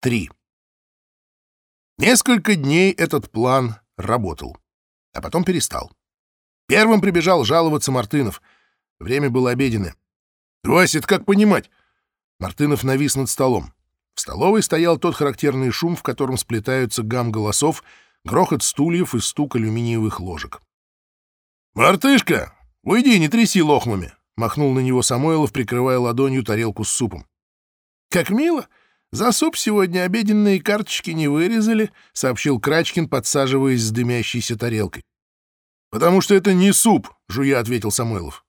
3. Несколько дней этот план работал, а потом перестал. Первым прибежал жаловаться Мартынов. Время было обеденное. «Вася, как понимать?» Мартынов навис над столом. В столовой стоял тот характерный шум, в котором сплетаются гам голосов, грохот стульев и стук алюминиевых ложек. «Мартышка, уйди, не тряси лохмами!» — махнул на него Самойлов, прикрывая ладонью тарелку с супом. «Как мило! За суп сегодня обеденные карточки не вырезали», — сообщил Крачкин, подсаживаясь с дымящейся тарелкой. «Потому что это не суп», — жуя ответил Самойлов.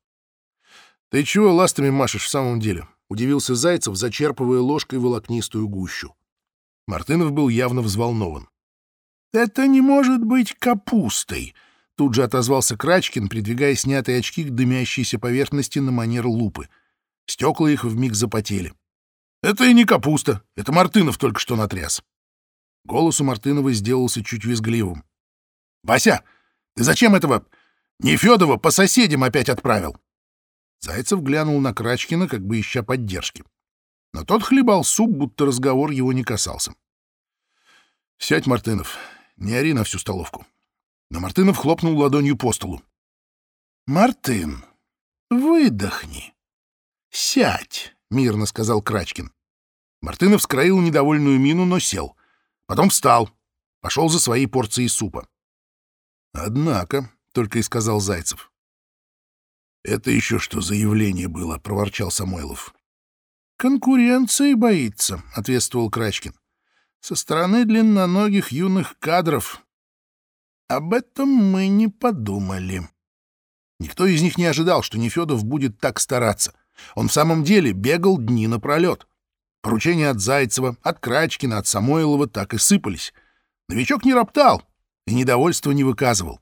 «Ты чего ластами машешь в самом деле?» — удивился Зайцев, зачерпывая ложкой волокнистую гущу. Мартынов был явно взволнован. «Это не может быть капустой», — тут же отозвался Крачкин, придвигая снятые очки к дымящейся поверхности на манер лупы. Стекла их вмиг запотели. «Это и не капуста, это Мартынов только что натряс». Голос у Мартынова сделался чуть визгливым. «Вася, ты зачем этого Нефедова по соседям опять отправил?» Зайцев глянул на Крачкина, как бы ища поддержки. Но тот хлебал суп, будто разговор его не касался. «Сядь, Мартынов, не ори на всю столовку». Но Мартынов хлопнул ладонью по столу. «Мартын, выдохни. Сядь», — мирно сказал Крачкин. Мартынов скроил недовольную мину, но сел. Потом встал, пошел за своей порцией супа. «Однако», — только и сказал Зайцев. «Это еще что за явление было?» — проворчал Самойлов. «Конкуренции боится», — ответствовал Крачкин. «Со стороны длинноногих юных кадров. Об этом мы не подумали». Никто из них не ожидал, что Нефедов будет так стараться. Он в самом деле бегал дни напролет. Поручения от Зайцева, от Крачкина, от Самойлова так и сыпались. Новичок не роптал и недовольства не выказывал.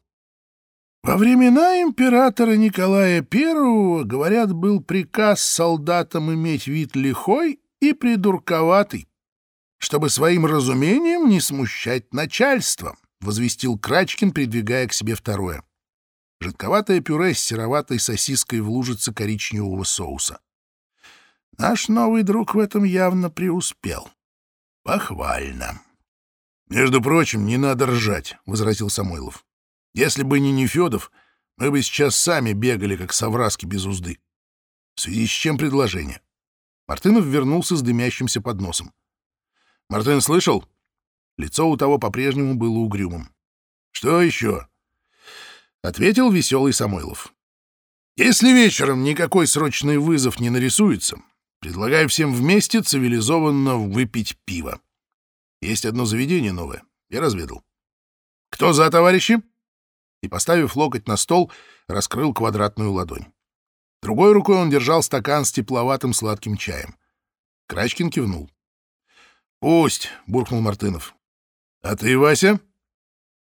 Во времена императора Николая I, говорят, был приказ солдатам иметь вид лихой и придурковатый, чтобы своим разумением не смущать начальство, — возвестил Крачкин, придвигая к себе второе. Жидковатое пюре с сероватой сосиской в лужице коричневого соуса. Наш новый друг в этом явно преуспел. Похвально. — Между прочим, не надо ржать, — возразил Самойлов. Если бы не Нефедов, мы бы сейчас сами бегали, как совраски без узды. В связи с чем предложение? Мартынов вернулся с дымящимся подносом. «Мартын слышал?» Лицо у того по-прежнему было угрюмым. «Что еще?» Ответил веселый Самойлов. «Если вечером никакой срочный вызов не нарисуется, предлагаю всем вместе цивилизованно выпить пиво. Есть одно заведение новое, я разведал. Кто за, товарищи?» и, поставив локоть на стол, раскрыл квадратную ладонь. Другой рукой он держал стакан с тепловатым сладким чаем. Крачкин кивнул. «Пусть», — буркнул Мартынов. «А ты, Вася?»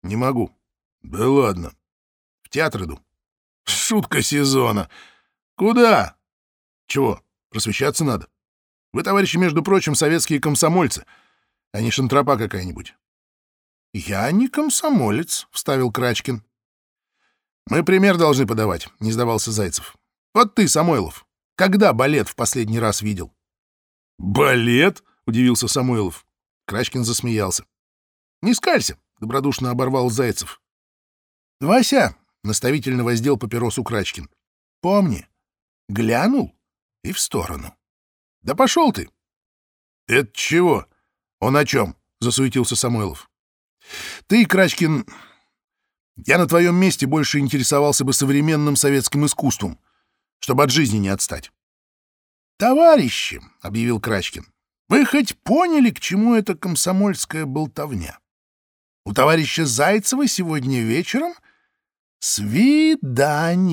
«Не могу». «Да ладно. В театр иду». «Шутка сезона. Куда?» «Чего? Просвещаться надо. Вы, товарищи, между прочим, советские комсомольцы, а не шантропа какая-нибудь». «Я не комсомолец», — вставил Крачкин. «Мы пример должны подавать», — не сдавался Зайцев. «Вот ты, Самойлов, когда балет в последний раз видел?» «Балет?» — удивился Самойлов. Крачкин засмеялся. «Не скалься», — добродушно оборвал Зайцев. «Вася», — наставительно воздел папиросу Крачкин, — «помни, глянул и в сторону». «Да пошел ты!» «Это чего? Он о чем?» — засуетился Самойлов. «Ты, Крачкин, я на твоем месте больше интересовался бы современным советским искусством, чтобы от жизни не отстать. «Товарищи», — объявил Крачкин, — «вы хоть поняли, к чему эта комсомольская болтовня? У товарища Зайцева сегодня вечером свидание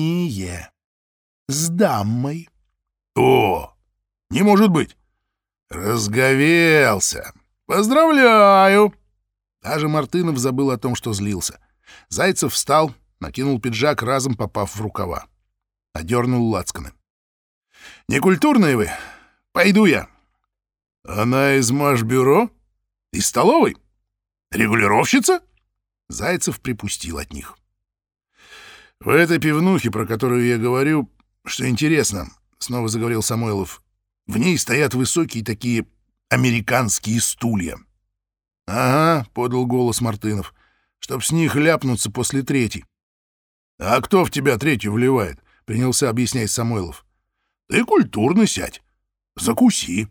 с дамой». «О, не может быть! Разговелся! Поздравляю!» Даже Мартынов забыл о том, что злился. Зайцев встал, накинул пиджак, разом попав в рукава. Одернул лацканы. «Некультурные вы! Пойду я!» «Она из Машбюро? Из столовой? Регулировщица?» Зайцев припустил от них. «В этой пивнухе, про которую я говорю, что интересно, — снова заговорил Самойлов, — в ней стоят высокие такие американские стулья. — Ага, — подал голос Мартынов, — чтоб с них ляпнуться после третьей. — А кто в тебя третью вливает? — принялся объяснять Самойлов. — Ты культурно сядь, закуси.